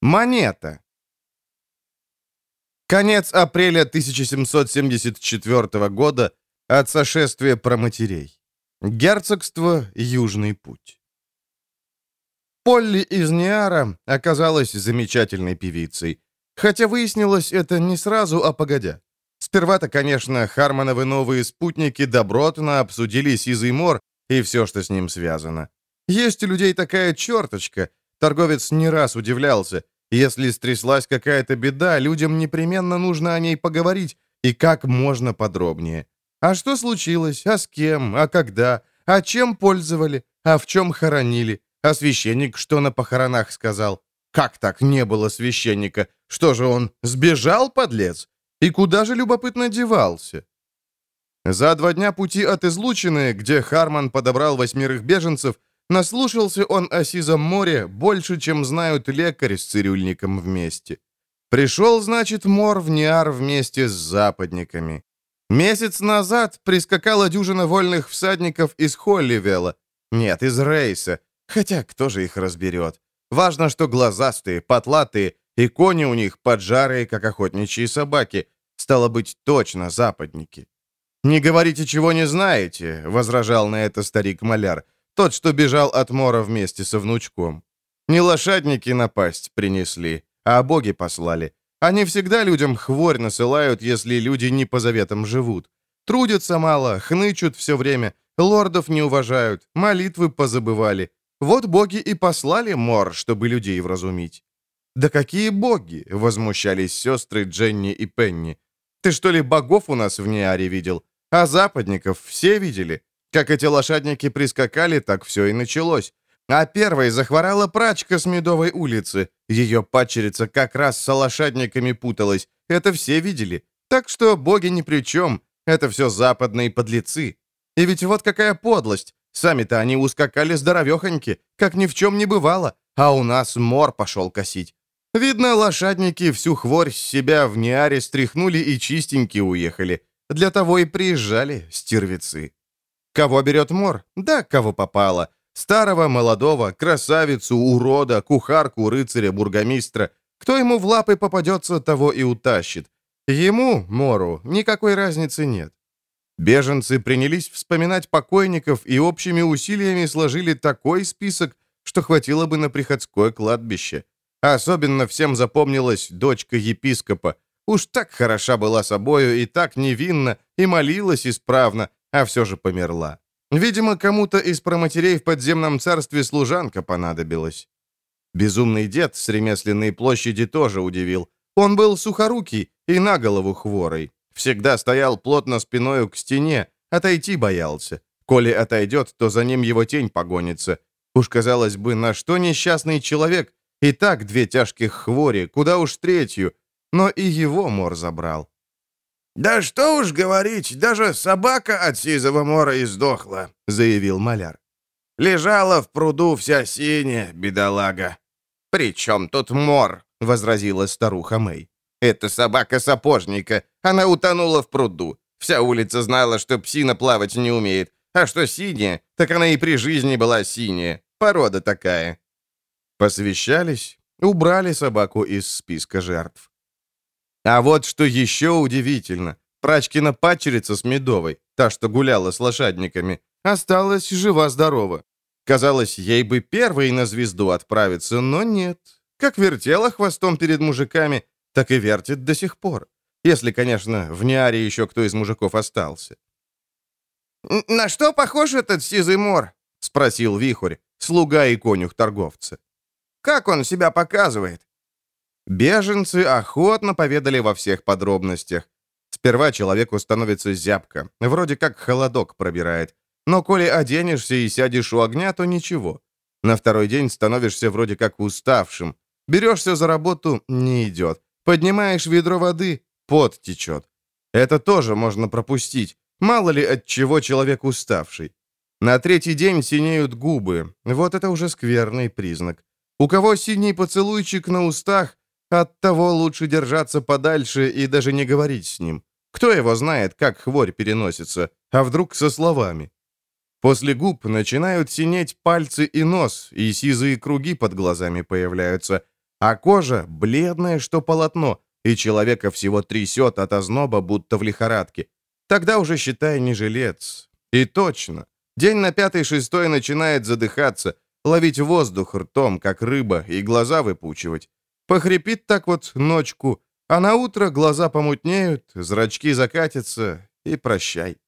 Монета. Конец апреля 1774 года от сошествия проматерей. Герцогство Южный путь. Полли из Ниара оказалась замечательной певицей. Хотя выяснилось это не сразу, а погодя. Сперва-то, конечно, Хармоновы новые спутники добротно обсудили Сизый Мор и все, что с ним связано. Есть у людей такая черточка. Торговец не раз удивлялся. Если стряслась какая-то беда, людям непременно нужно о ней поговорить, и как можно подробнее. А что случилось? А с кем? А когда? А чем пользовали? А в чем хоронили? А священник что на похоронах сказал? Как так не было священника? Что же он, сбежал, подлец? И куда же, любопытно, девался? За два дня пути от Излучины, где Харман подобрал восьмерых беженцев, наслушался он о Сизом море больше, чем знают лекарь с цирюльником вместе. Пришел, значит, Мор в Ниар вместе с западниками. Месяц назад прискакала дюжина вольных всадников из Холливела. Нет, из Рейса. Хотя кто же их разберет? Важно, что глазастые, потлатые, и кони у них поджарые, как охотничьи собаки. Стало быть, точно западники. «Не говорите, чего не знаете», — возражал на это старик-маляр, тот, что бежал от Мора вместе со внучком. «Не лошадники напасть принесли, а боги послали. Они всегда людям хворь насылают, если люди не по заветам живут. Трудятся мало, хнычут все время, лордов не уважают, молитвы позабывали. Вот боги и послали Мор, чтобы людей вразумить». «Да какие боги?» — возмущались сестры Дженни и Пенни. «Ты что ли богов у нас в Неаре видел? А западников все видели? Как эти лошадники прискакали, так все и началось. А первой захворала прачка с Медовой улицы. Ее падчерица как раз с лошадниками путалась. Это все видели. Так что боги ни при чем. Это все западные подлецы. И ведь вот какая подлость. Сами-то они ускакали здоровехоньки, как ни в чем не бывало. А у нас мор пошел косить. Видно, лошадники всю хворь с себя в Ниаре стряхнули и чистенькие уехали. Для того и приезжали стервицы. Кого берет мор? Да, кого попало. Старого, молодого, красавицу, урода, кухарку, рыцаря, бургомистра. Кто ему в лапы попадется, того и утащит. Ему, Мору, никакой разницы нет. Беженцы принялись вспоминать покойников и общими усилиями сложили такой список, что хватило бы на приходское кладбище. Особенно всем запомнилась дочка епископа, Уж так хороша была собою и так невинна, и молилась исправно, а все же померла. Видимо, кому-то из проматерей в подземном царстве служанка понадобилась. Безумный дед с ремесленной площади тоже удивил. Он был сухорукий и на голову хворой. Всегда стоял плотно спиною к стене, отойти боялся. Коли отойдет, то за ним его тень погонится. Уж, казалось бы, на что несчастный человек? И так две тяжких хвори, куда уж третью, но и его мор забрал. «Да что уж говорить, даже собака от сизого мора издохла», — заявил маляр. «Лежала в пруду вся синяя, бедолага». «При чем тут мор?» — возразила старуха Мэй. «Это собака сапожника. Она утонула в пруду. Вся улица знала, что псина плавать не умеет. А что синяя, так она и при жизни была синяя. Порода такая». Посвящались, убрали собаку из списка жертв. А вот что еще удивительно. Прачкина падчерица с Медовой, та, что гуляла с лошадниками, осталась жива-здорова. Казалось, ей бы первой на звезду отправиться, но нет. Как вертела хвостом перед мужиками, так и вертит до сих пор. Если, конечно, в Ниаре еще кто из мужиков остался. «На что похож этот сизый мор?» — спросил Вихорь, слуга и конюх торговца. «Как он себя показывает?» Беженцы охотно поведали во всех подробностях. Сперва человеку становится зябко, вроде как холодок пробирает. Но коли оденешься и сядешь у огня, то ничего. На второй день становишься вроде как уставшим. Берешься за работу — не идет. Поднимаешь ведро воды — пот течет. Это тоже можно пропустить. Мало ли от чего человек уставший. На третий день синеют губы. Вот это уже скверный признак. У кого синий поцелуйчик на устах, от того лучше держаться подальше и даже не говорить с ним. Кто его знает, как хворь переносится, а вдруг со словами? После губ начинают синеть пальцы и нос, и сизые круги под глазами появляются, А кожа бледная, что полотно, и человека всего трясет от озноба, будто в лихорадке. Тогда уже, считай, не жилец. И точно. День на пятый-шестой начинает задыхаться, ловить воздух ртом, как рыба, и глаза выпучивать. Похрипит так вот ночку, а на утро глаза помутнеют, зрачки закатятся, и прощай.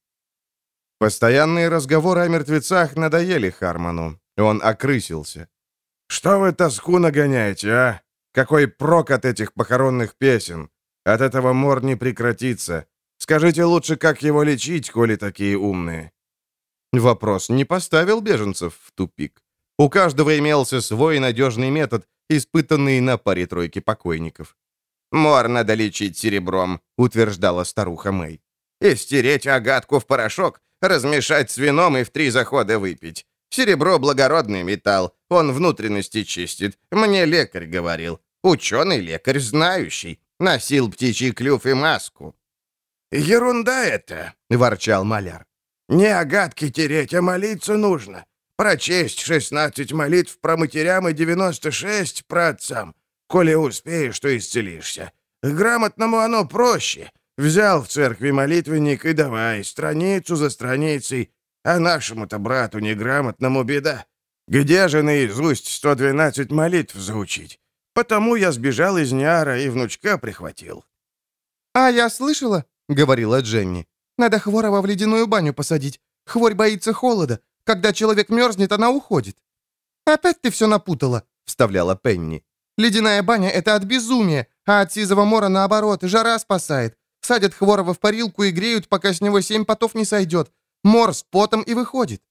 Постоянные разговоры о мертвецах надоели Хармону. Он окрысился. «Что вы тоску нагоняете, а? Какой прок от этих похоронных песен? От этого мор не прекратится. Скажите лучше, как его лечить, коли такие умные?» Вопрос не поставил беженцев в тупик. У каждого имелся свой надежный метод, испытанный на паре-тройке покойников. «Мор надо лечить серебром», — утверждала старуха Мэй. «И стереть агатку в порошок, размешать с вином и в три захода выпить. Серебро — благородный металл, он внутренности чистит. Мне лекарь говорил. Ученый-лекарь, знающий. Носил птичий клюв и маску». «Ерунда это!» — ворчал маляр. «Не агатки тереть, а молиться нужно. Прочесть 16 молитв про матерям и 96 про отцам. Коли успеешь, то исцелишься. Грамотному оно проще. Взял в церкви молитвенник и давай, страницу за страницей. А нашему-то брату неграмотному беда. Где же наизусть 112 молитв заучить? Потому я сбежал из Ниара и внучка прихватил». «А я слышала», — говорила Дженни, — «надо Хворова в ледяную баню посадить. Хворь боится холода. Когда человек мерзнет, она уходит». «Опять ты все напутала», — вставляла Пенни. «Ледяная баня — это от безумия, а от сизого мора, наоборот, жара спасает. Садят Хворова в парилку и греют, пока с него семь потов не сойдет. Мор с потом и выходит».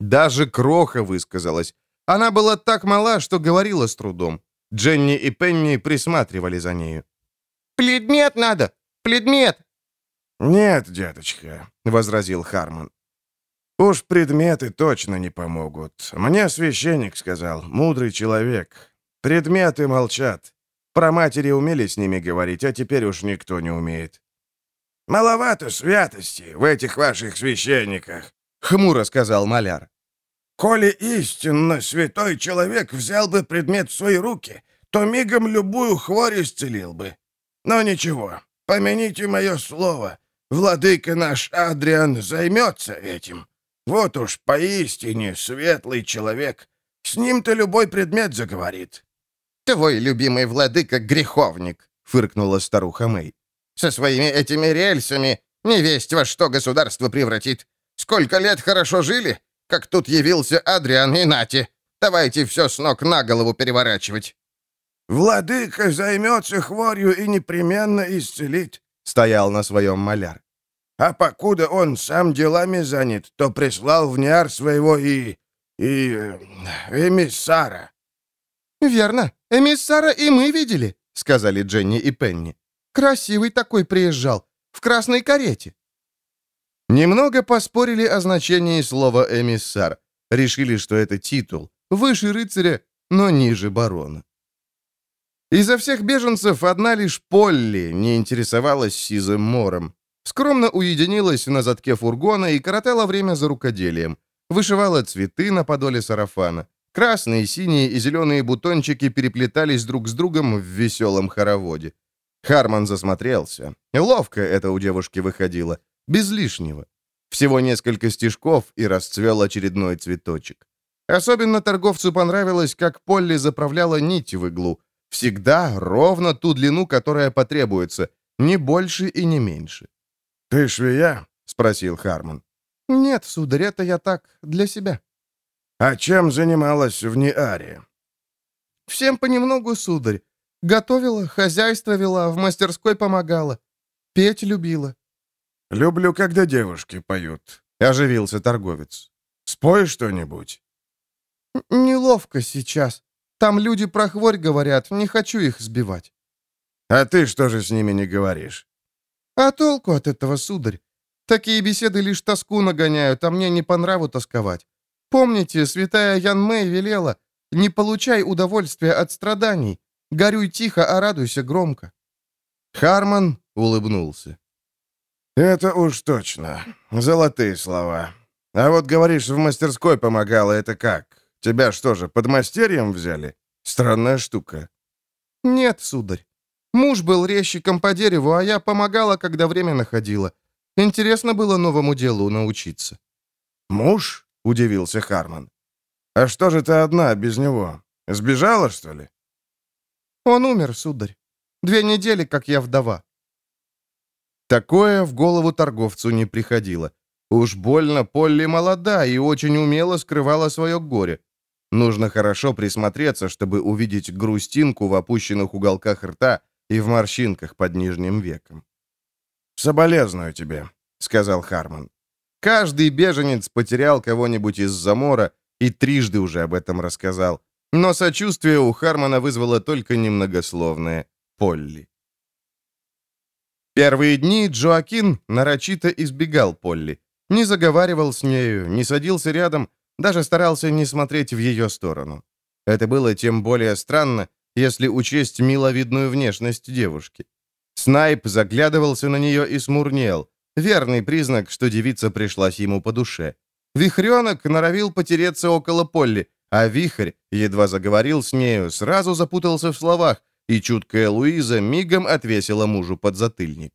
Даже Кроха высказалась. Она была так мала, что говорила с трудом. Дженни и Пенни присматривали за нею. «Предмет надо! Предмет!» «Нет, деточка», — возразил Хармон. «Уж предметы точно не помогут. Мне священник сказал, мудрый человек. Предметы молчат. Про матери умели с ними говорить, а теперь уж никто не умеет. «Маловато святости в этих ваших священниках», — хмуро сказал маляр. «Коли истинно святой человек взял бы предмет в свои руки, то мигом любую хворь исцелил бы. Но ничего, помяните мое слово, владыка наш Адриан займется этим. Вот уж поистине светлый человек. С ним-то любой предмет заговорит». «Твой любимый владыка — греховник», — фыркнула старуха Мэй. «Со своими этими рельсами не весть во что государство превратит. Сколько лет хорошо жили, как тут явился Адриан и Нати. Давайте все с ног на голову переворачивать». «Владыка займется хворью и непременно исцелит», — стоял на своем маляр. «А покуда он сам делами занят, то прислал в Ниар своего и... и... Э, эмиссара». «Верно, эмиссара и мы видели», — сказали Дженни и Пенни. «Красивый такой приезжал, в красной карете». Немного поспорили о значении слова «эмиссар». Решили, что это титул, выше рыцаря, но ниже барона. Изо всех беженцев одна лишь Полли не интересовалась сизым мором. Скромно уединилась на задке фургона и коротала время за рукоделием. Вышивала цветы на подоле сарафана. Красные, синие и зеленые бутончики переплетались друг с другом в веселом хороводе. Харман засмотрелся. Ловко это у девушки выходило. Без лишнего. Всего несколько стежков, и расцвел очередной цветочек. Особенно торговцу понравилось, как Полли заправляла нить в иглу. Всегда ровно ту длину, которая потребуется, не больше и не меньше. «Ты швея?» — спросил Харман. «Нет, сударь, это я так, для себя». «А чем занималась в Ниаре?» «Всем понемногу, сударь. Готовила, хозяйство вела, в мастерской помогала. Петь любила». «Люблю, когда девушки поют», — оживился торговец. «Спой что-нибудь». «Неловко сейчас. Там люди про хворь говорят, не хочу их сбивать». «А ты что же с ними не говоришь?» «А толку от этого, сударь? Такие беседы лишь тоску нагоняют, а мне не по нраву тосковать. Помните, святая Ян Мэй велела, не получай удовольствия от страданий, горюй тихо, а радуйся громко». Харман улыбнулся. «Это уж точно. Золотые слова. А вот, говоришь, в мастерской помогала, это как? Тебя что же, под мастерьем взяли? Странная штука». «Нет, сударь. Муж был резчиком по дереву, а я помогала, когда время находила. Интересно было новому делу научиться». «Муж?» — удивился Харман. «А что же ты одна, без него? Сбежала, что ли?» «Он умер, сударь. Две недели, как я вдова». Такое в голову торговцу не приходило. Уж больно Полли молода и очень умело скрывала свое горе. Нужно хорошо присмотреться, чтобы увидеть грустинку в опущенных уголках рта и в морщинках под нижним веком. «Соболезную тебе», — сказал Харман. Каждый беженец потерял кого-нибудь из-за мора и трижды уже об этом рассказал. Но сочувствие у Хармана вызвало только немногословное «Полли». Первые дни Джоакин нарочито избегал Полли. Не заговаривал с нею, не садился рядом, даже старался не смотреть в ее сторону. Это было тем более странно, если учесть миловидную внешность девушки. Снайп заглядывался на нее и смурнел. Верный признак, что девица пришлась ему по душе. Вихренок норовил потереться около Полли, а Вихрь, едва заговорил с нею, сразу запутался в словах, и чуткая Луиза мигом отвесила мужу подзатыльник.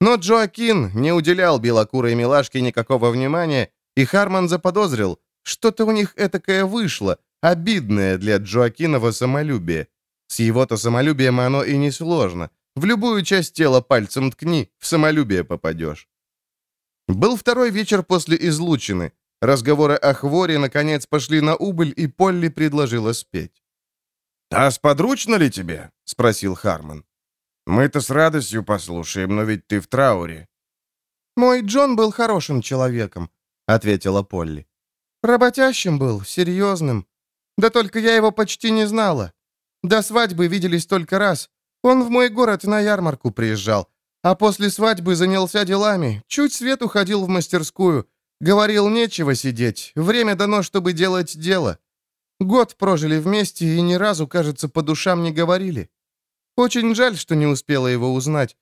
Но Джоакин не уделял белокурой милашке никакого внимания, и Харман заподозрил, что-то у них этакое вышло, обидное для Джоакинова самолюбия. С его-то самолюбием оно и не сложно. В любую часть тела пальцем ткни, в самолюбие попадешь. Был второй вечер после излучины. Разговоры о хворе, наконец, пошли на убыль, и Полли предложила спеть. «А сподручно ли тебе?» — спросил Харман. «Мы-то с радостью послушаем, но ведь ты в трауре». «Мой Джон был хорошим человеком», — ответила Полли. Работящим был, серьезным. Да только я его почти не знала. До свадьбы виделись только раз. Он в мой город на ярмарку приезжал. А после свадьбы занялся делами. Чуть свет уходил в мастерскую. Говорил, нечего сидеть. Время дано, чтобы делать дело. Год прожили вместе и ни разу, кажется, по душам не говорили. Очень жаль, что не успела его узнать.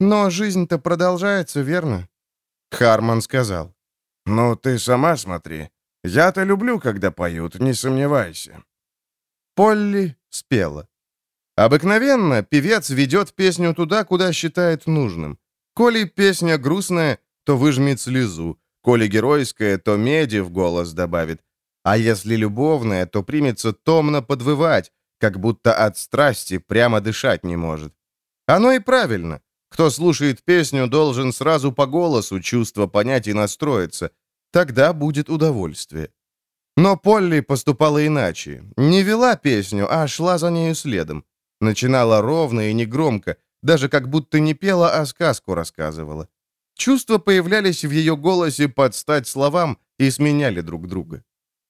Но жизнь-то продолжается, верно?» Харман сказал. «Ну, ты сама смотри. Я-то люблю, когда поют, не сомневайся». Полли спела. Обыкновенно певец ведет песню туда, куда считает нужным. Коли песня грустная, то выжмет слезу. Коли геройская, то меди в голос добавит. А если любовная, то примется томно подвывать, как будто от страсти прямо дышать не может. Оно и правильно. Кто слушает песню, должен сразу по голосу чувство понять и настроиться – Тогда будет удовольствие. Но Полли поступала иначе. Не вела песню, а шла за нею следом. Начинала ровно и негромко, даже как будто не пела, а сказку рассказывала. Чувства появлялись в ее голосе под стать словам и сменяли друг друга.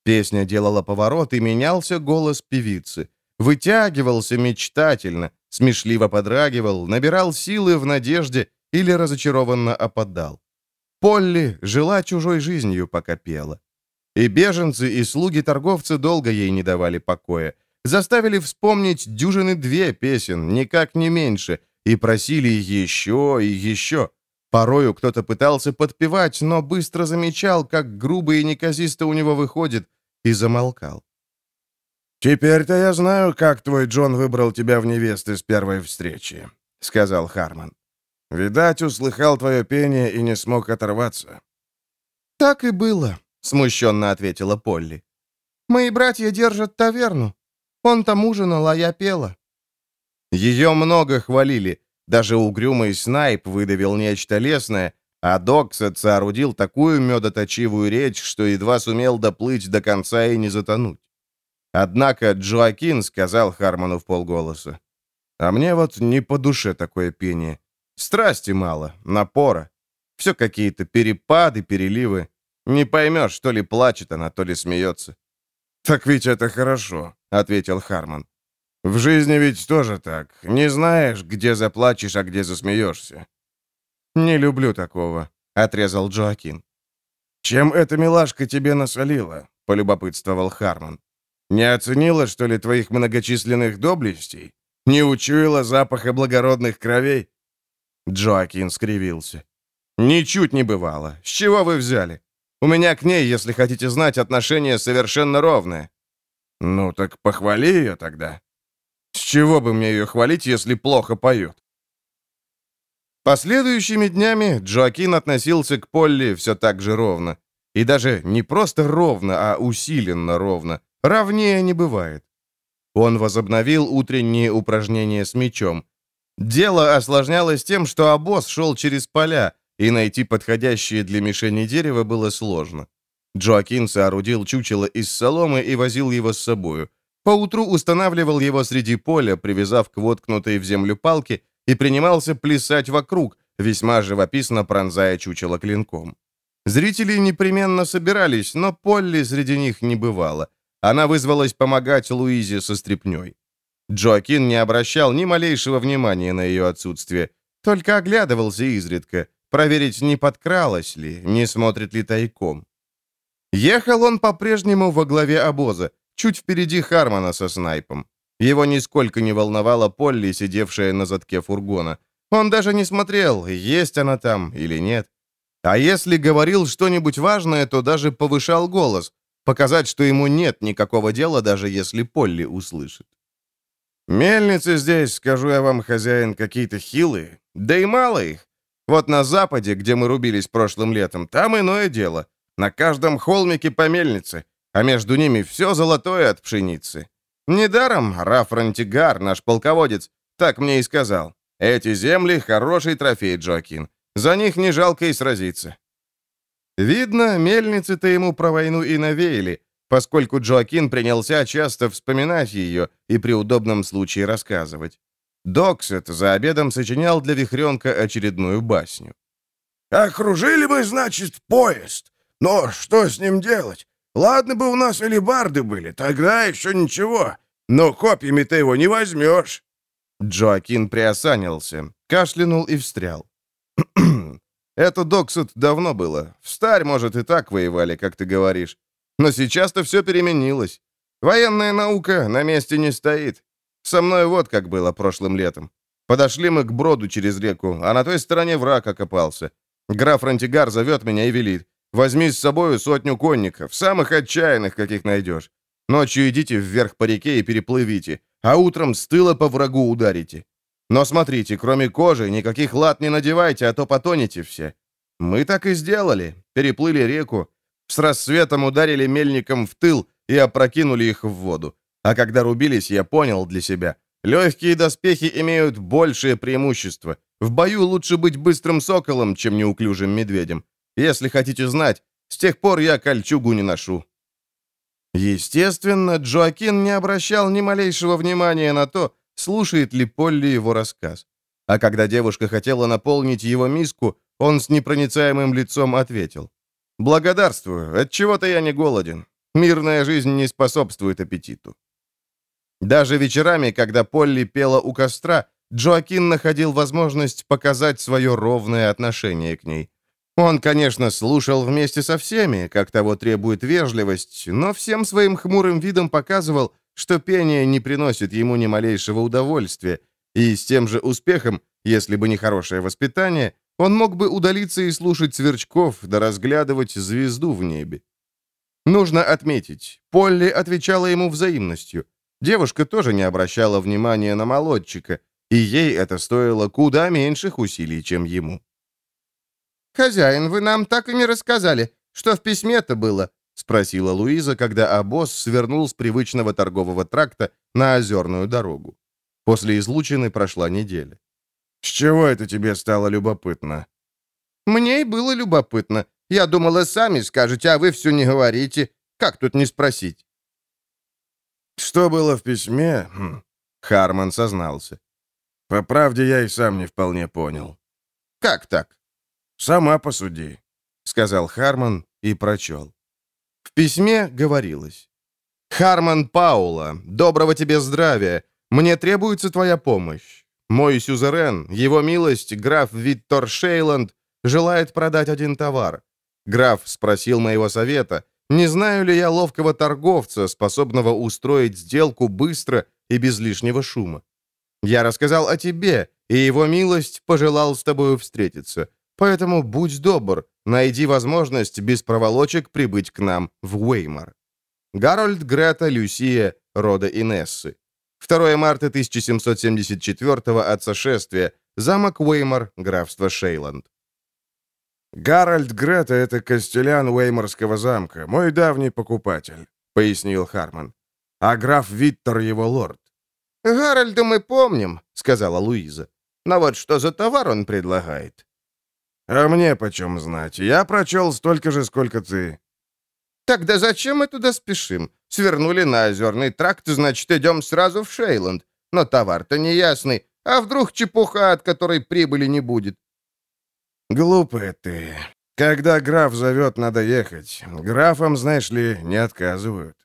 Песня делала поворот, и менялся голос певицы. Вытягивался мечтательно, смешливо подрагивал, набирал силы в надежде или разочарованно опадал. Полли жила чужой жизнью, пока пела. И беженцы, и слуги-торговцы долго ей не давали покоя. Заставили вспомнить дюжины две песен, никак не меньше, и просили еще и еще. Порою кто-то пытался подпевать, но быстро замечал, как грубо и неказисто у него выходит, и замолкал. «Теперь-то я знаю, как твой Джон выбрал тебя в невесты с первой встречи», — сказал Харман. Видать, услыхал твое пение и не смог оторваться». «Так и было», — смущенно ответила Полли. «Мои братья держат таверну. Он там ужинал, а я пела». Ее много хвалили. Даже угрюмый снайп выдавил нечто лесное, а Доксет соорудил такую медоточивую речь, что едва сумел доплыть до конца и не затонуть. Однако Джоакин сказал Хармону в полголоса, «А мне вот не по душе такое пение. Страсти мало, напора. Все какие-то перепады, переливы. Не поймешь, то ли плачет она, то ли смеется. «Так ведь это хорошо», — ответил Харман. «В жизни ведь тоже так. Не знаешь, где заплачешь, а где засмеешься». «Не люблю такого», — отрезал Джоакин. «Чем эта милашка тебе насолила?» — полюбопытствовал Харман. «Не оценила, что ли, твоих многочисленных доблестей? Не учуяла запаха благородных кровей? Джоакин скривился. «Ничуть не бывало. С чего вы взяли? У меня к ней, если хотите знать, отношение совершенно ровное». «Ну так похвали ее тогда». С чего бы мне ее хвалить, если плохо поет? Последующими днями Джоакин относился к Полли все так же ровно. И даже не просто ровно, а усиленно ровно. Ровнее не бывает. Он возобновил утренние упражнения с мечом. Дело осложнялось тем, что обоз шел через поля, и найти подходящее для мишени дерево было сложно. Джоакин соорудил чучело из соломы и возил его с собою. Поутру устанавливал его среди поля, привязав к воткнутой в землю палке, и принимался плясать вокруг, весьма живописно пронзая чучело клинком. Зрители непременно собирались, но Полли среди них не бывало. Она вызвалась помогать Луизе со стряпнёй. Джоакин не обращал ни малейшего внимания на ее отсутствие, только оглядывался изредка, проверить, не подкралась ли, не смотрит ли тайком. Ехал он по-прежнему во главе обоза, чуть впереди Хармона со снайпом. Его нисколько не волновала Полли, сидевшая на задке фургона. Он даже не смотрел, есть она там или нет. А если говорил что-нибудь важное, то даже повышал голос, показать, что ему нет никакого дела, даже если Полли услышит. «Мельницы здесь, скажу я вам, хозяин, какие-то хилые, да и мало их. Вот на западе, где мы рубились прошлым летом, там иное дело. На каждом холмике по мельнице, а между ними все золотое от пшеницы. Недаром Раф Рантигар, наш полководец, так мне и сказал. Эти земли — хороший трофей, Джоакин. За них не жалко и сразиться. Видно, мельницы-то ему про войну и навеяли, поскольку Джоакин принялся часто вспоминать ее и при удобном случае рассказывать. Доксет за обедом сочинял для Вихренка очередную басню. «Окружили бы, значит, поезд. Но что с ним делать? Ладно бы у нас алибарды были, тогда еще ничего. Но копьями ты его не возьмешь». Джоакин приосанился, кашлянул и встрял. Это Доксет давно было. В старь, может, и так воевали, как ты говоришь. Но сейчас-то все переменилось. Военная наука на месте не стоит. Со мной вот как было прошлым летом. Подошли мы к броду через реку, а на той стороне враг окопался. Граф Рантигар зовет меня и велит. Возьми с собою сотню конников, самых отчаянных, каких найдешь. Ночью идите вверх по реке и переплывите, а утром с тыла по врагу ударите. Но смотрите, кроме кожи, никаких лад не надевайте, а то потонете все. Мы так и сделали. Переплыли реку. С рассветом ударили мельником в тыл и опрокинули их в воду. А когда рубились, я понял для себя. Легкие доспехи имеют большее преимущество. В бою лучше быть быстрым соколом, чем неуклюжим медведем. Если хотите знать, с тех пор я кольчугу не ношу». Естественно, Джоакин не обращал ни малейшего внимания на то, слушает ли Полли его рассказ. А когда девушка хотела наполнить его миску, он с непроницаемым лицом ответил. «Благодарствую, от чего то я не голоден. Мирная жизнь не способствует аппетиту». Даже вечерами, когда Полли пела у костра, Джоакин находил возможность показать свое ровное отношение к ней. Он, конечно, слушал вместе со всеми, как того требует вежливость, но всем своим хмурым видом показывал, что пение не приносит ему ни малейшего удовольствия, и с тем же успехом, если бы не хорошее воспитание, он мог бы удалиться и слушать сверчков, да разглядывать звезду в небе. Нужно отметить, Полли отвечала ему взаимностью. Девушка тоже не обращала внимания на молодчика, и ей это стоило куда меньших усилий, чем ему. «Хозяин, вы нам так и не рассказали, что в письме-то было?» — спросила Луиза, когда обоз свернул с привычного торгового тракта на озерную дорогу. После излучины прошла неделя. «С чего это тебе стало любопытно?» «Мне и было любопытно. Я думала, сами скажете, а вы все не говорите. Как тут не спросить?» «Что было в письме?» хм. Харман сознался. «По правде, я и сам не вполне понял». «Как так?» «Сама посуди», — сказал Харман и прочел. В письме говорилось. «Харман Паула, доброго тебе здравия. Мне требуется твоя помощь. Мой сюзерен, его милость, граф Виттор Шейланд, желает продать один товар. Граф спросил моего совета, не знаю ли я ловкого торговца, способного устроить сделку быстро и без лишнего шума. Я рассказал о тебе, и его милость пожелал с тобою встретиться. Поэтому будь добр, найди возможность без проволочек прибыть к нам в Уэймар. Гарольд, Грета, Люсия, рода Инессы. 2 марта 1774 от сошествия. Замок Уэймор, графство Шейланд. «Гарольд Грета — это костелян Уэйморского замка, мой давний покупатель», — пояснил Харман. «А граф Виттер его лорд». «Гарольда мы помним», — сказала Луиза. «Но вот что за товар он предлагает?» «А мне почем знать? Я прочел столько же, сколько ты». «Тогда зачем мы туда спешим? Свернули на озерный тракт, значит, идем сразу в Шейланд. Но товар-то неясный. А вдруг чепуха, от которой прибыли не будет?» «Глупая ты. Когда граф зовет, надо ехать. Графам, знаешь ли, не отказывают».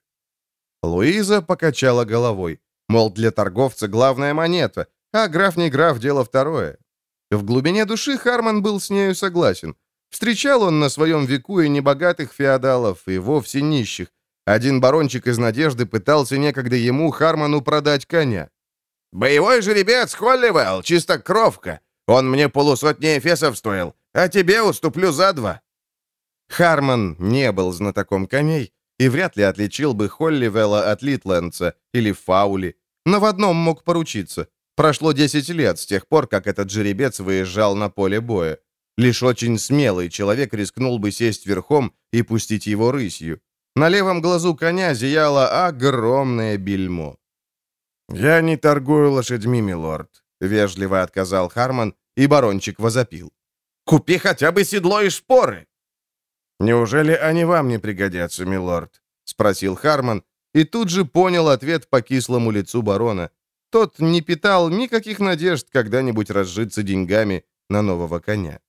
Луиза покачала головой. Мол, для торговца главная монета, а граф не граф, дело второе. В глубине души Харман был с нею согласен. Встречал он на своем веку и небогатых феодалов, и вовсе нищих. Один барончик из надежды пытался некогда ему, Харману, продать коня. «Боевой жеребец Холливелл, чистокровка. Он мне полусотни эфесов стоил, а тебе уступлю за два». Харман не был знатоком коней и вряд ли отличил бы Холливелла от Литлендса или Фаули, но в одном мог поручиться. Прошло 10 лет с тех пор, как этот жеребец выезжал на поле боя. Лишь очень смелый человек рискнул бы сесть верхом и пустить его рысью. На левом глазу коня зияло огромное бельмо. «Я не торгую лошадьми, милорд», — вежливо отказал Харман, и барончик возопил. «Купи хотя бы седло и шпоры!» «Неужели они вам не пригодятся, милорд?» — спросил Харман, и тут же понял ответ по кислому лицу барона. Тот не питал никаких надежд когда-нибудь разжиться деньгами на нового коня.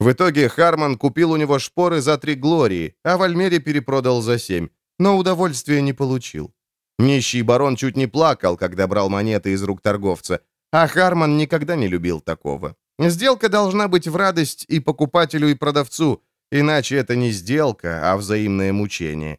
В итоге Харман купил у него шпоры за три глории, а в Альмере перепродал за семь, но удовольствия не получил. Нищий барон чуть не плакал, когда брал монеты из рук торговца, а Харман никогда не любил такого. Сделка должна быть в радость и покупателю, и продавцу, иначе это не сделка, а взаимное мучение.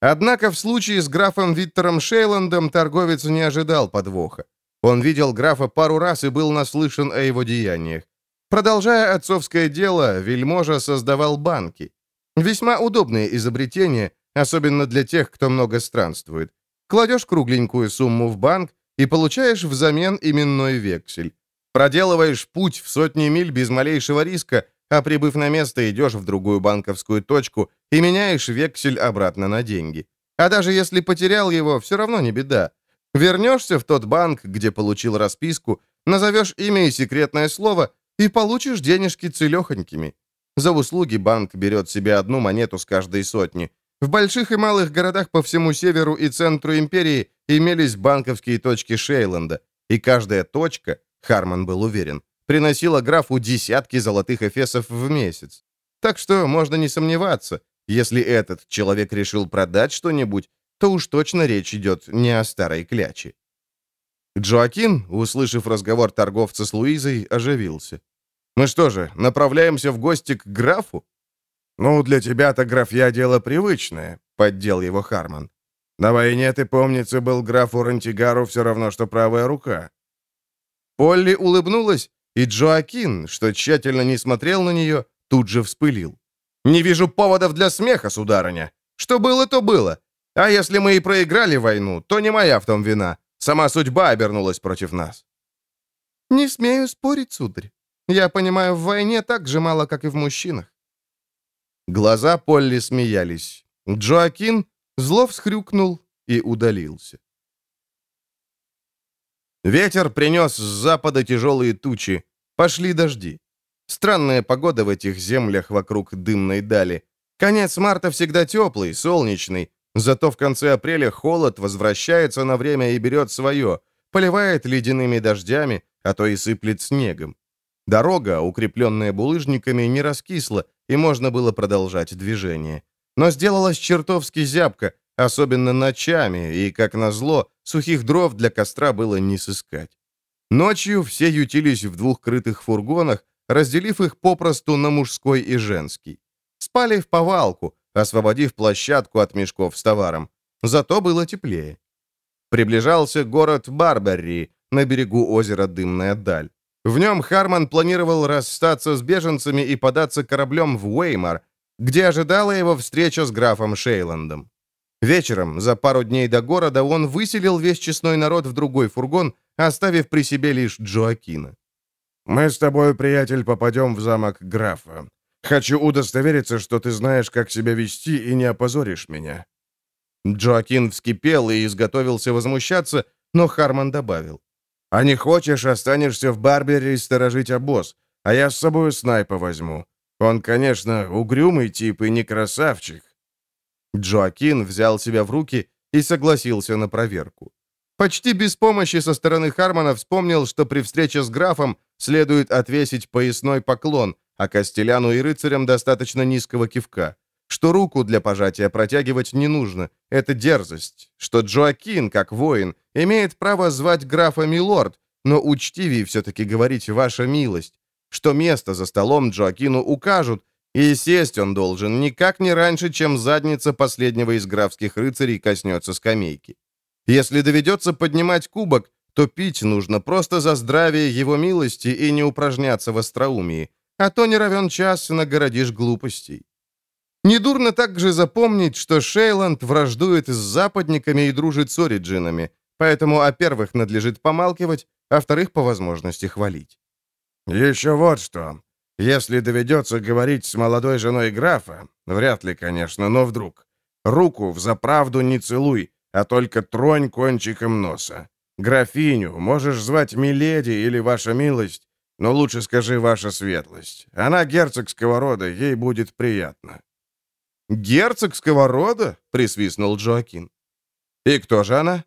Однако в случае с графом Виттером Шейландом торговец не ожидал подвоха. Он видел графа пару раз и был наслышан о его деяниях. Продолжая отцовское дело, вельможа создавал банки. Весьма удобное изобретение, особенно для тех, кто много странствует. Кладешь кругленькую сумму в банк и получаешь взамен именной вексель. Проделываешь путь в сотни миль без малейшего риска, а прибыв на место, идешь в другую банковскую точку и меняешь вексель обратно на деньги. А даже если потерял его, все равно не беда. Вернешься в тот банк, где получил расписку, назовешь имя и секретное слово и получишь денежки целехонькими. За услуги банк берет себе одну монету с каждой сотни. В больших и малых городах по всему северу и центру империи имелись банковские точки Шейланда, и каждая точка, Харман был уверен, приносила графу десятки золотых эфесов в месяц. Так что можно не сомневаться, если этот человек решил продать что-нибудь, то уж точно речь идет не о старой кляче. Джоакин, услышав разговор торговца с Луизой, оживился. «Мы что же, направляемся в гости к графу?» «Ну, для тебя-то графья дело привычное», — поддел его Харман. «На войне, ты, помнится, был графу Рантигару все равно, что правая рука». Полли улыбнулась, и Джоакин, что тщательно не смотрел на нее, тут же вспылил. «Не вижу поводов для смеха, сударыня. Что было, то было. А если мы и проиграли войну, то не моя в том вина. Сама судьба обернулась против нас». «Не смею спорить, сударь. Я понимаю в войне так же мало, как и в мужчинах». Глаза Полли смеялись. Джоакин зло всхрюкнул и удалился. Ветер принес с запада тяжелые тучи. Пошли дожди. Странная погода в этих землях вокруг дымной дали. Конец марта всегда теплый, солнечный. Зато в конце апреля холод возвращается на время и берет свое. Поливает ледяными дождями, а то и сыплет снегом. Дорога, укрепленная булыжниками, не раскисла, и можно было продолжать движение. Но сделалась чертовски зябко, особенно ночами, и, как назло, сухих дров для костра было не сыскать. Ночью все ютились в двух крытых фургонах, разделив их попросту на мужской и женский. Спали в повалку, освободив площадку от мешков с товаром. Зато было теплее. Приближался город Барбарри на берегу озера Дымная Даль. В нем Харман планировал расстаться с беженцами и податься кораблем в Уэймар, где ожидала его встреча с графом Шейландом. Вечером, за пару дней до города, он выселил весь честной народ в другой фургон, оставив при себе лишь Джоакина. «Мы с тобой, приятель, попадем в замок графа. Хочу удостовериться, что ты знаешь, как себя вести, и не опозоришь меня». Джоакин вскипел и изготовился возмущаться, но Харман добавил. «А не хочешь, останешься в Барбере и сторожить обоз, а я с собой снайпа возьму. Он, конечно, угрюмый тип и не красавчик». Джоакин взял себя в руки и согласился на проверку. Почти без помощи со стороны Хармана вспомнил, что при встрече с графом следует отвесить поясной поклон, а Костеляну и рыцарям достаточно низкого кивка, что руку для пожатия протягивать не нужно, это дерзость, что Джоакин, как воин, имеет право звать графа «милорд», но учтивее все-таки говорить «ваша милость», что место за столом Джоакину укажут, и сесть он должен никак не раньше, чем задница последнего из графских рыцарей коснется скамейки. Если доведется поднимать кубок, то пить нужно просто за здравие его милости и не упражняться в остроумии, а то не равен час нагородишь глупостей. Недурно также запомнить, что Шейланд враждует с западниками и дружит с ориджинами, поэтому о первых надлежит помалкивать, а вторых по возможности хвалить. «Еще вот что. Если доведется говорить с молодой женой графа, вряд ли, конечно, но вдруг, руку в заправду не целуй, а только тронь кончиком носа. Графиню можешь звать Миледи или Ваша милость, но лучше скажи Ваша светлость. Она герцогского рода, ей будет приятно». «Герцогского рода?» — присвистнул Джоакин. «И кто же она?»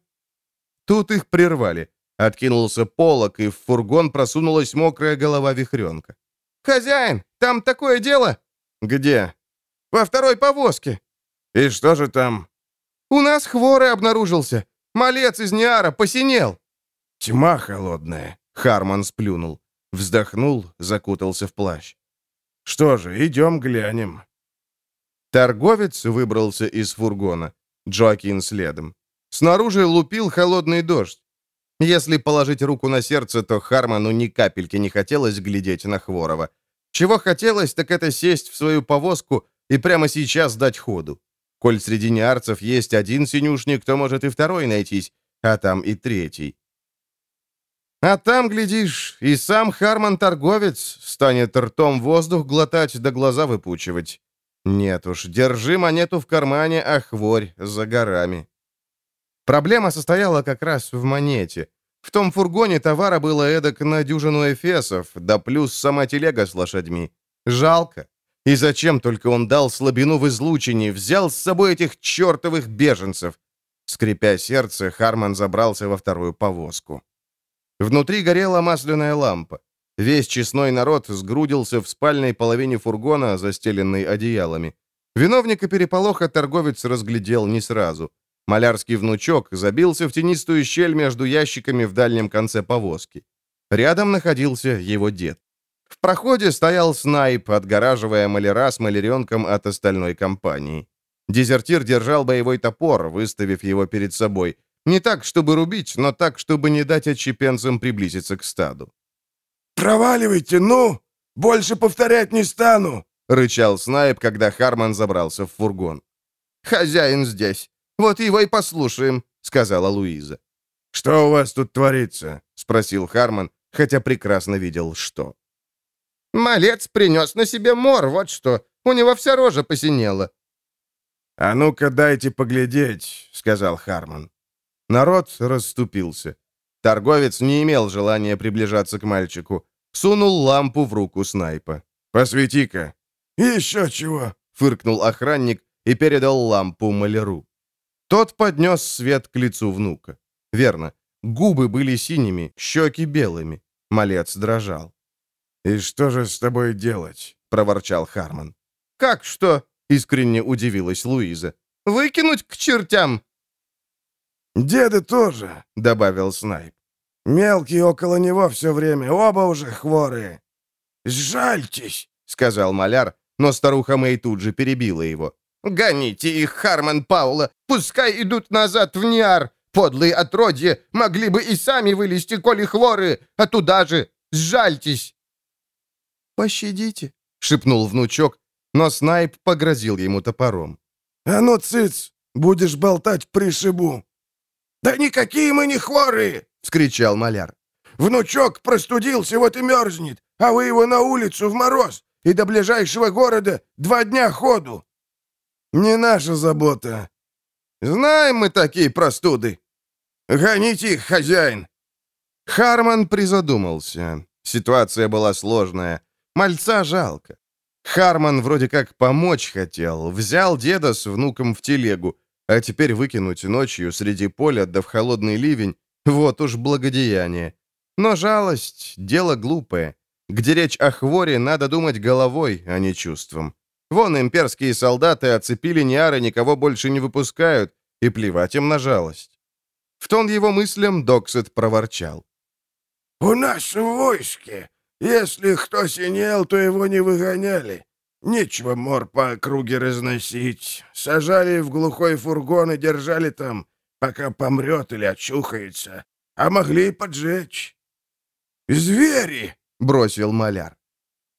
Тут их прервали. Откинулся полок, и в фургон просунулась мокрая голова вихренка. «Хозяин, там такое дело!» «Где?» «Во второй повозке». «И что же там?» «У нас хворый обнаружился. Малец из Ниара посинел». «Тьма холодная», — Харман сплюнул. Вздохнул, закутался в плащ. «Что же, идем глянем». Торговец выбрался из фургона. Джоакин следом. Снаружи лупил холодный дождь. Если положить руку на сердце, то Харману ни капельки не хотелось глядеть на Хворова. Чего хотелось, так это сесть в свою повозку и прямо сейчас дать ходу. Коль среди неарцев есть один синюшник, то может и второй найтись, а там и третий. А там, глядишь, и сам Харман-торговец станет ртом воздух глотать да глаза выпучивать. Нет уж, держи монету в кармане, а хворь за горами. Проблема состояла как раз в монете. В том фургоне товара было эдак на дюжину эфесов, да плюс сама телега с лошадьми. Жалко. И зачем только он дал слабину в излучине, взял с собой этих чертовых беженцев? Скрипя сердце, Харман забрался во вторую повозку. Внутри горела масляная лампа. Весь честной народ сгрудился в спальной половине фургона, застеленной одеялами. Виновника переполоха торговец разглядел не сразу. Малярский внучок забился в тенистую щель между ящиками в дальнем конце повозки. Рядом находился его дед. В проходе стоял снайп, отгораживая маляра с маляренком от остальной компании. Дезертир держал боевой топор, выставив его перед собой. Не так, чтобы рубить, но так, чтобы не дать отщепенцам приблизиться к стаду. «Проваливайте, ну! Больше повторять не стану!» — рычал Снайп, когда Харман забрался в фургон. «Хозяин здесь. Вот его и послушаем», — сказала Луиза. «Что у вас тут творится?» — спросил Харман, хотя прекрасно видел, что. «Малец принес на себе мор, вот что. У него вся рожа посинела». «А ну-ка дайте поглядеть», — сказал Харман. Народ расступился. Торговец не имел желания приближаться к мальчику. Сунул лампу в руку снайпа. «Посвети-ка». «Еще чего?» — фыркнул охранник и передал лампу маляру. Тот поднес свет к лицу внука. Верно. Губы были синими, щеки белыми. Малец дрожал. «И что же с тобой делать?» — проворчал Харман. «Как что?» — искренне удивилась Луиза. «Выкинуть к чертям!» «Деды тоже», — добавил Снайп. «Мелкий около него все время, оба уже хворые». «Сжальтесь», — сказал маляр, но старуха Мэй тут же перебила его. «Гоните их, Харман Паула! Пускай идут назад в Ниар! Подлые отродья могли бы и сами вылезти, коли хворы, а туда же! Сжальтесь!» «Пощадите», — шепнул внучок, но Снайп погрозил ему топором. «А ну, цыц! Будешь болтать, пришибу». «Да никакие мы не хворые!» — вскричал маляр. «Внучок простудился, вот и мерзнет, а вы его на улицу в мороз, и до ближайшего города два дня ходу». «Не наша забота». «Знаем мы такие простуды». «Гоните их, хозяин!» Харман призадумался. Ситуация была сложная. Мальца жалко. Харман вроде как помочь хотел. Взял деда с внуком в телегу, а теперь выкинуть ночью среди поля да в холодный ливень — вот уж благодеяние. Но жалость — дело глупое. Где речь о хворе, надо думать головой, а не чувством. Вон имперские солдаты оцепили Ниары, никого больше не выпускают, и плевать им на жалость. В тон его мыслям Доксет проворчал. «У нас в войске, если кто синел, то его не выгоняли. Нечего мор по округе разносить. Сажали в глухой фургон и держали там, пока помрет или очухается. А могли и поджечь. «Звери!» — бросил маляр.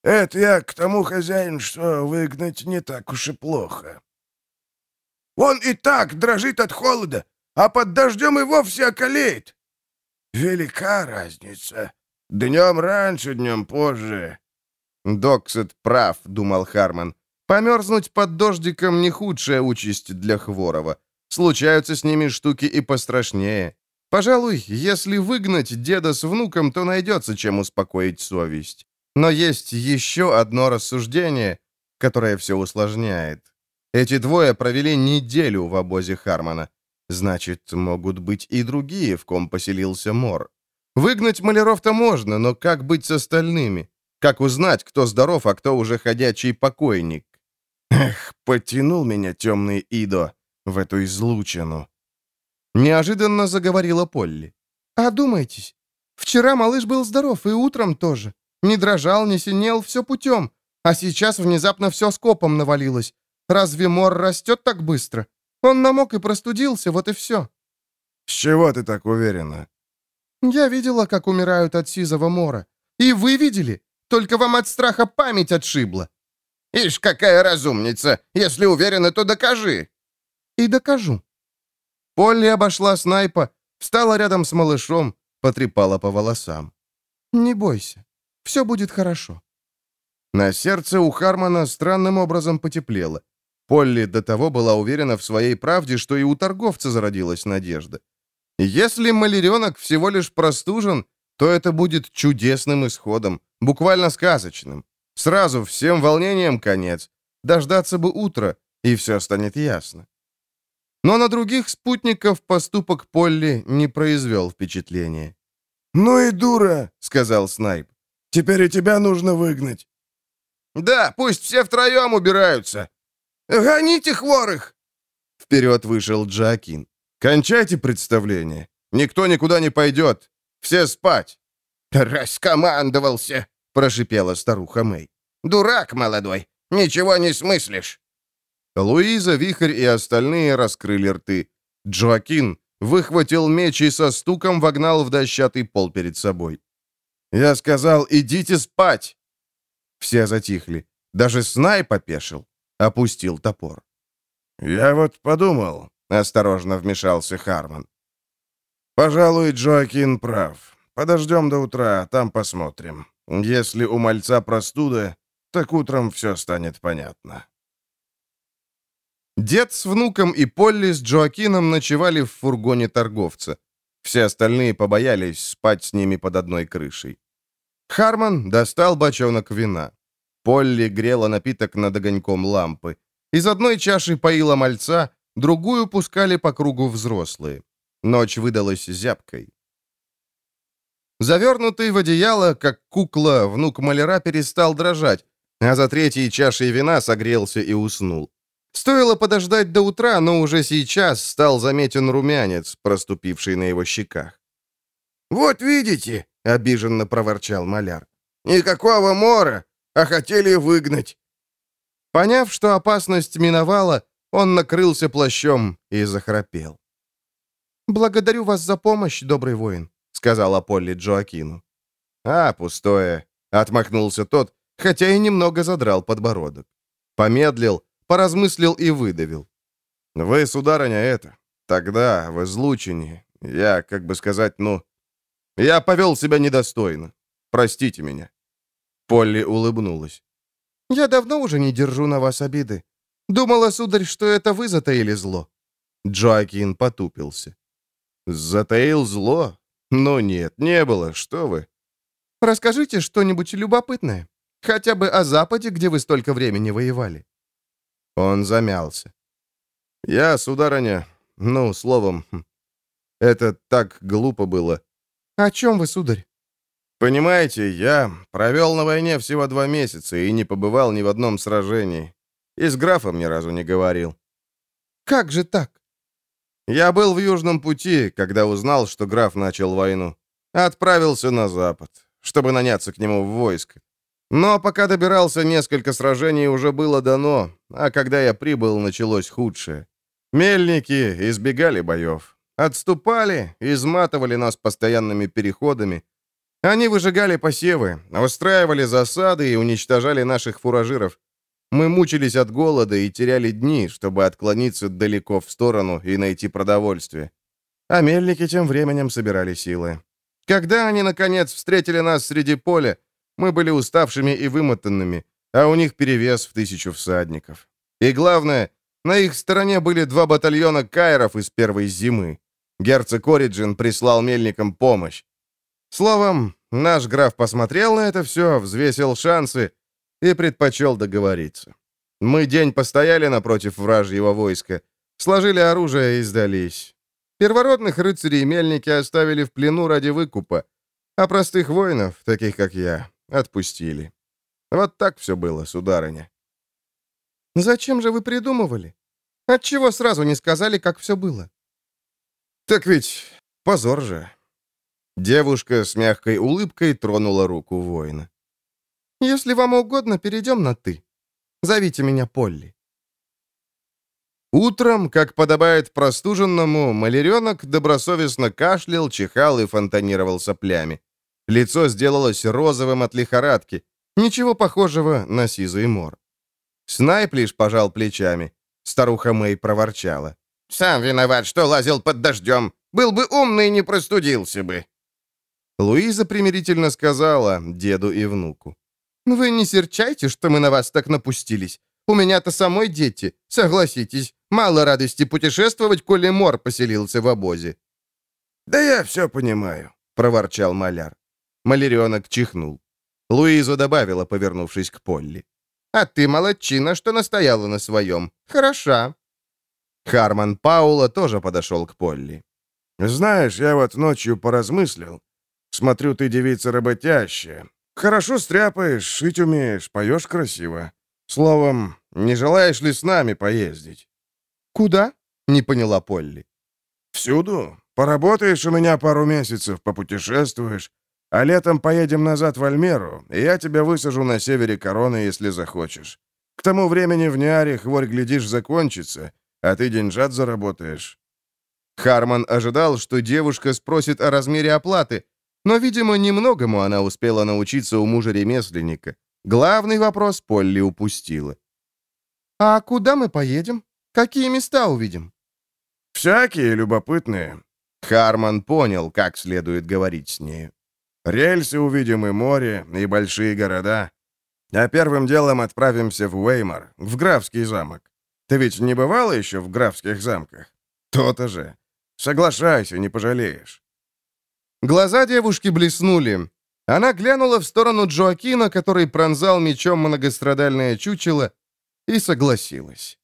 «Это я к тому, хозяин, что выгнать не так уж и плохо. Он и так дрожит от холода, а под дождем и вовсе околеет. Велика разница. Днем раньше, днем позже. «Доксет прав», — думал Харман. «Померзнуть под дождиком не худшая участь для Хворова. Случаются с ними штуки и пострашнее. Пожалуй, если выгнать деда с внуком, то найдется, чем успокоить совесть. Но есть еще одно рассуждение, которое все усложняет. Эти двое провели неделю в обозе Хармана. Значит, могут быть и другие, в ком поселился Мор. Выгнать маляров-то можно, но как быть с остальными? Как узнать, кто здоров, а кто уже ходячий покойник? Эх, потянул меня темный Идо в эту излучину. Неожиданно заговорила Полли. «Одумайтесь. Вчера малыш был здоров, и утром тоже. Не дрожал, не синел, все путем. А сейчас внезапно все скопом навалилось. Разве мор растет так быстро? Он намок и простудился, вот и все». «С чего ты так уверена?» «Я видела, как умирают от сизого мора. И вы видели? Только вам от страха память отшибла». «Ишь, какая разумница! Если уверена, то докажи!» «И докажу». Полли обошла снайпа, встала рядом с малышом, потрепала по волосам. «Не бойся, все будет хорошо». На сердце у Хармона странным образом потеплело. Полли до того была уверена в своей правде, что и у торговца зародилась надежда. Если маляренок всего лишь простужен, то это будет чудесным исходом, буквально сказочным. Сразу всем волнением конец. Дождаться бы утра, и все станет ясно. Но на других спутников поступок Полли не произвел впечатления. «Ну и дура», — сказал Снайп. «Теперь и тебя нужно выгнать». «Да, пусть все втроем убираются. Гоните хворых!» Вперед вышел Джакин. «Кончайте представление. Никто никуда не пойдет. Все спать!» «Раскомандовался!» — прошипела старуха Мэй. «Дурак молодой! Ничего не смыслишь!» Луиза, Вихрь и остальные раскрыли рты. Джоакин выхватил меч и со стуком вогнал в дощатый пол перед собой. «Я сказал, идите спать!» Все затихли. Даже Снай попешил. Опустил топор. «Я вот подумал», — осторожно вмешался Харман. «Пожалуй, Джоакин прав. Подождем до утра, там посмотрим. Если у мальца простуда, так утром все станет понятно». Дед с внуком и Полли с Джоакином ночевали в фургоне торговца. Все остальные побоялись спать с ними под одной крышей. Харман достал бочонок вина. Полли грела напиток над огоньком лампы. Из одной чаши поила мальца, другую пускали по кругу взрослые. Ночь выдалась зябкой. Завернутый в одеяло, как кукла, внук маляра перестал дрожать, а за третьей чашей вина согрелся и уснул. Стоило подождать до утра, но уже сейчас стал заметен румянец, проступивший на его щеках. «Вот видите», — обиженно проворчал маляр, — «никакого мора, а хотели выгнать». Поняв, что опасность миновала, он накрылся плащом и захрапел. «Благодарю вас за помощь, добрый воин», — сказала Полли Джоакину. «А, пустое», — отмахнулся тот, хотя и немного задрал подбородок. Помедлил, поразмыслил и выдавил. Вы, сударыня, это. Тогда, в излучине, я, как бы сказать, ну... Я повел себя недостойно. Простите меня». Полли улыбнулась. «Я давно уже не держу на вас обиды. Думала, сударь, что это вы затаили зло». Джоакин потупился. «Затаил зло? Ну нет, не было, что вы». «Расскажите что-нибудь любопытное. Хотя бы о Западе, где вы столько времени воевали». Он замялся. «Я, сударыня, ну, словом, хм, это так глупо было». «О чем вы, сударь?» «Понимаете, я провел на войне всего два месяца и не побывал ни в одном сражении. И с графом ни разу не говорил». «Как же так?» «Я был в Южном пути, когда узнал, что граф начал войну. Отправился на запад, чтобы наняться к нему в войско. Но пока добирался, несколько сражений уже было дано, а когда я прибыл, началось худшее. Мельники избегали боев. Отступали, изматывали нас постоянными переходами. Они выжигали посевы, устраивали засады и уничтожали наших фуражиров. Мы мучились от голода и теряли дни, чтобы отклониться далеко в сторону и найти продовольствие. А мельники тем временем собирали силы. Когда они, наконец, встретили нас среди поля, мы были уставшими и вымотанными, а у них перевес в тысячу всадников. И главное, на их стороне были два батальона кайров из первой зимы. Герцог Ориджин прислал мельникам помощь. Словом, наш граф посмотрел на это все, взвесил шансы и предпочел договориться. Мы день постояли напротив вражьего войска, сложили оружие и сдались. Первородных рыцарей мельники оставили в плену ради выкупа, а простых воинов, таких как я, Отпустили. Вот так все было, сударыня. Зачем же вы придумывали? Отчего сразу не сказали, как все было? Так ведь позор же. Девушка с мягкой улыбкой тронула руку воина. «Если вам угодно, перейдем на «ты». Зовите меня Полли». Утром, как подобает простуженному, маляренок добросовестно кашлял, чихал и фонтанировал соплями. Лицо сделалось розовым от лихорадки. Ничего похожего на сизый мор. Снайп лишь пожал плечами. Старуха Мэй проворчала. «Сам виноват, что лазил под дождем. Был бы умный, не простудился бы». Луиза примирительно сказала деду и внуку. «Вы не серчайте, что мы на вас так напустились. У меня-то самой дети. Согласитесь, мало радости путешествовать, коли мор поселился в обозе». «Да я все понимаю», — проворчал маляр. Маляренок чихнул. Луиза добавила, повернувшись к Полли. «А ты молодчина, что настояла на своем. Хороша». Харман Паула тоже подошел к Полли. «Знаешь, я вот ночью поразмыслил. Смотрю, ты девица работящая. Хорошо стряпаешь, шить умеешь, поешь красиво. Словом, не желаешь ли с нами поездить?» «Куда?» — не поняла Полли. «Всюду. Поработаешь у меня пару месяцев, попутешествуешь, а летом поедем назад в Альмеру, и я тебя высажу на севере короны, если захочешь. К тому времени в Ниаре хворь, глядишь, закончится, а ты деньжат заработаешь». Харман ожидал, что девушка спросит о размере оплаты, но, видимо, немногому она успела научиться у мужа-ремесленника. Главный вопрос Полли упустила. «А куда мы поедем? Какие места увидим?» «Всякие любопытные». Харман понял, как следует говорить с нею. Рельсы увидим и море, и большие города. А первым делом отправимся в Уэймар, в графский замок. Ты ведь не бывала еще в графских замках? То-то же. Соглашайся, не пожалеешь». Глаза девушки блеснули. Она глянула в сторону Джоакина, который пронзал мечом многострадальное чучело, и согласилась.